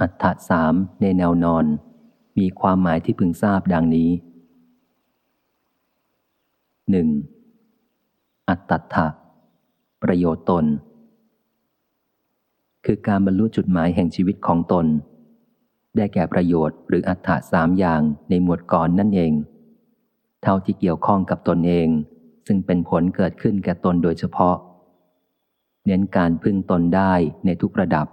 อัฏฐสามในแนวนอน มีความหมายที่พึงทราบดังนี้หนึ่งอัตถะประโยชน์ตน คือการบรรลุจุดหมายแห่งชีวิตของตน ได้แก่ประโยชน์หรืออัตถะสามอย่างในหมวดก่อนนั่นเอง เท่าที่เกี่ยวข้องกับตนเอง ซึ่งเป็นผลเกิดขึ้นแก่ตนโดยเฉพาะ เน้นการพึ่งตนได้ในทุกระดับ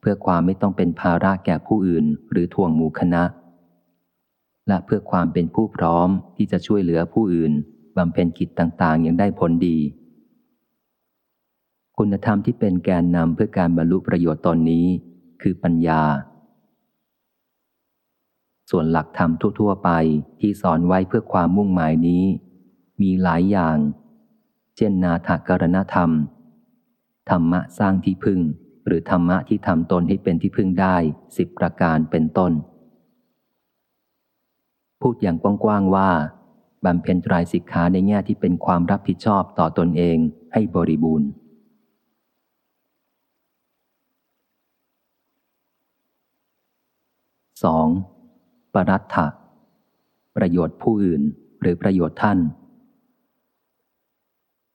เพื่อความไม่ต้องเป็นภาระแก่ผู้อื่น หรือทวงหมู่คณะ และเพื่อความเป็นผู้พร้อมที่จะช่วยเหลือผู้อื่นบำเพ็ญกิจต่างๆ อยังได้ผลดี คุณธรรมที่เป็นแกนนำเพื่อการบรรลุประโยชน์ตอนนี้ คือปัญญา ส่วนหลักธรรมทั่ว ๆ ไปที่สอนไว้เพื่อความมุ่งหมายนี้ มีหลายอย่าง เช่นนาถกรณธรรม ธรรมะสร้างที่พึ่ง หรือธรรมะที่ทำตนให้เป็นที่พึ่งได้สิบประการเป็นต้น พูดอย่างกว้างๆว่าบำเพ็ญตรายสิกขาในแง่ที่เป็นความรับผิดชอบต่อตนเองให้บริบูรณ์ 2. ปรัตถะประโยชน์ผู้อื่นหรือประโยชน์ท่าน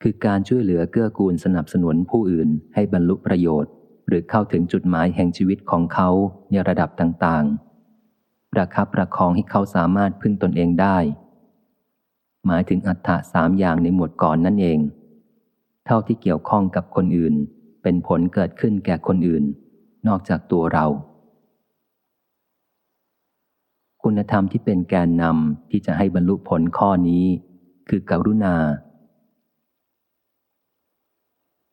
คือการช่วยเหลือเกื้อกูลสนับสนุนผู้อื่นให้บรรลุประโยชน์ หรือเข้าถึงจุดหมายแห่งชีวิตของเขาในระดับต่างๆ ประคับประคองให้เขาสามารถพึ่งตนเองได้ หมายถึงอัฏฐะสามอย่างในหมวดก่อนนั่นเอง เท่าที่เกี่ยวข้องกับคนอื่น เป็นผลเกิดขึ้นแก่คนอื่น นอกจากตัวเรา คุณธรรมที่เป็นแกนนำที่จะให้บรรลุผลข้อนี้ คือกรุณา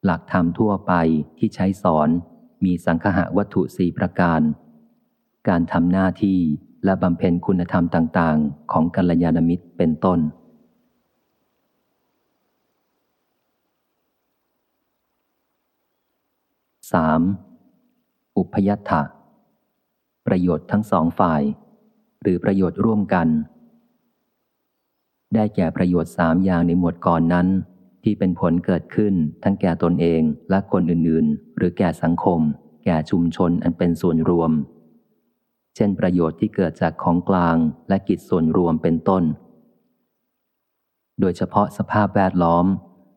หลักธรรมทั่วไปที่ใช้สอนมีสังคหะวัตถุสี่ประการ การทำหน้าที่และบำเพ็ญคุณธรรมต่างๆ ของกัลยาณมิตรเป็นต้น 3. อุพยัตถะประโยชน์ทั้งสองฝ่าย หรือประโยชน์ร่วมกัน ได้แก่ประโยชน์สามอย่างในหมวดก่อนนั้น ที่เป็นผลเกิดขึ้นทั้งแก่ตนเองและคนอื่นๆ หรือแก่สังคม แก่ชุมชนอันเป็นส่วนรวม เช่นประโยชน์ที่เกิดจากของกลางและกิจส่วนรวมเป็นต้น โดยเฉพาะสภาพแวดล้อม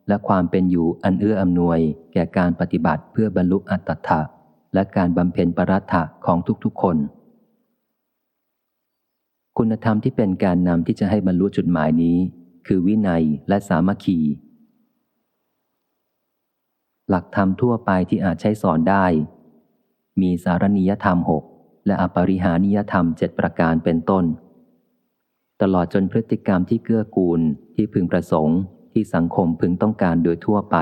และความเป็นอยู่อันเอื้ออำนวย แก่การปฏิบัติเพื่อบรรลุอัตถะและการบำเพ็ญปรัตถะของทุกๆ คน คุณธรรมที่เป็นการนำที่จะให้บรรลุจุดหมายนี้ คือวินัยและสามัคคี หลักธรรมทั่วไปที่อาจใช้สอนได้ มีสารนิยธรรมหกและอปริหานิยธรรมเจ็ดประการเป็นต้น ตลอดจนพฤติกรรมที่เกื้อกูลที่พึงประสงค์ที่สังคมพึงต้องการโดยทั่วไป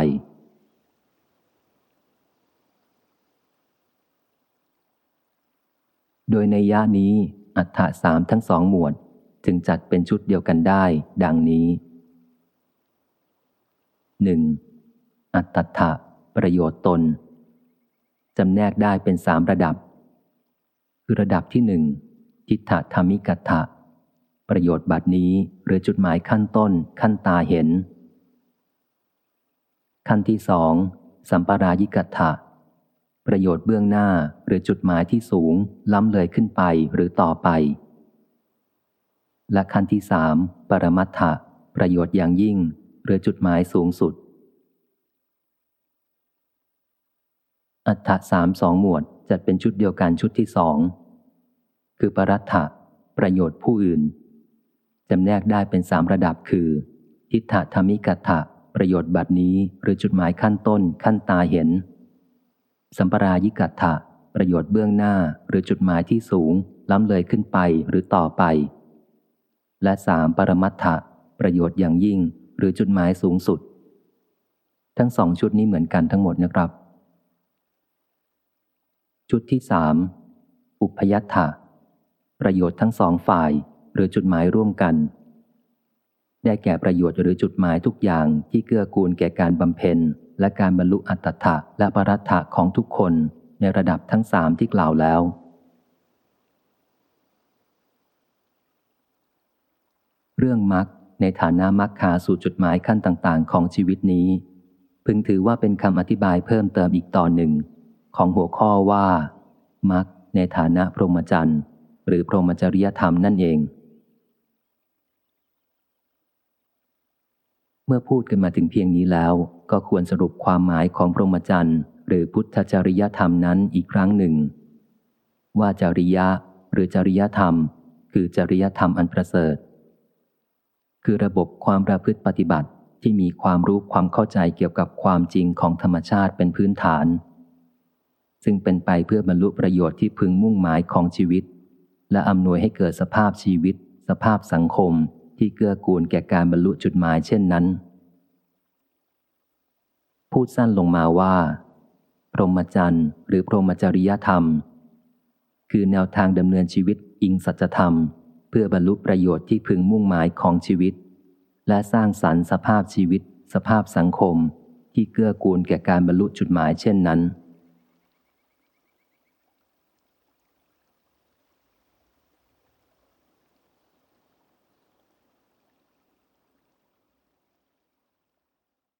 โดยในย่านี้ อัฏฐะสามทั้งสองหมวดจึงจัดเป็นชุดเดียวกันได้ ดังนี้หนึ่งอัตถะ ประโยชน์ตนจำแนกได้เป็นสามระดับ คือระดับที่หนึ่งทิฏฐธรรมิกัตถะประโยชน์บัดนี้หรือจุดหมายขั้นต้นขั้นตาเห็น ขั้นที่สองสัมปรายิกัตถะประโยชน์เบื้องหน้าหรือจุดหมายที่สูง ล้ำเลยขึ้นไปหรือต่อไป และขั้นที่สามปรมัตถะประโยชน์อย่างยิ่ง หรือจุดหมายสูงสุด อัฏฐสามสองหมวดจัดเป็นชุดเดียวกันชุดที่สอง คือปรัตถะประโยชน์ผู้อื่น จำแนกได้เป็นสามระดับคือ ทิฏฐธรรมิกัตถะประโยชน์บัดนี้หรือจุดหมายขั้นต้นขั้นตาเห็น สัมปรายิกัตถะประโยชน์เบื้องหน้าหรือจุดหมายที่สูง ล้ำเลยขึ้นไปหรือต่อไป และสามปรมัตถะประโยชน์อย่างยิ่งหรือจุดหมายสูงสุด ทั้งสองชุดนี้เหมือนกันทั้งหมดนะครับ ชุดที่สามอุพยัตถะประโยชน์ทั้งสองฝ่ายหรือจุดหมายร่วมกัน ได้แก่ประโยชน์หรือจุดหมายทุกอย่างที่เกื้อกูลแก่การบำเพ็ญ และการบรรลุอัตถะและปรัตถะของทุกคนในระดับทั้งสามที่กล่าวแล้ว เรื่องมรรคในฐานะมรรคาสู่จุดหมายขั้นต่าง ๆ ของชีวิตนี้ พึงถือว่าเป็นคำอธิบายเพิ่มเติมอีกตอนหนึ่ง ของหัวข้อว่ามรรคในฐานะพรหมจรรย์ หรือพรหมจริยธรรมนั่นเอง เมื่อพูดกันมาถึงเพียงนี้แล้ว ก็ควรสรุปความหมายของพรหมจรรย์ หรือพุทธจริยธรรมนั้นอีกครั้งหนึ่ง ว่าจริยะหรือจริยธรรม คือจริยธรรมอันประเสริฐ คือระบบความประพฤติปฏิบัติที่มีความรู้ความเข้าใจเกี่ยวกับความจริงของธรรมชาติเป็นพื้นฐาน ซึ่งเป็นไปเพื่อบรรลุประโยชน์ที่พึงมุ่งหมายของชีวิต และอำนวยให้เกิดสภาพชีวิต สภาพสังคมที่เกื้อกูลแก่การบรรลุจุดหมายเช่นนั้น พูดสั้นลงมาว่า พรหมจรรย์หรือพรหมจริยธรรม คือแนวทางดำเนินชีวิตอิงสัจธรรม เพื่อบรรลุประโยชน์ที่พึงมุ่งหมายของชีวิต และสร้างสรรค์สภาพชีวิต สภาพสังคม ที่เกื้อกูลแก่การบรรลุจุดหมายเช่นนั้น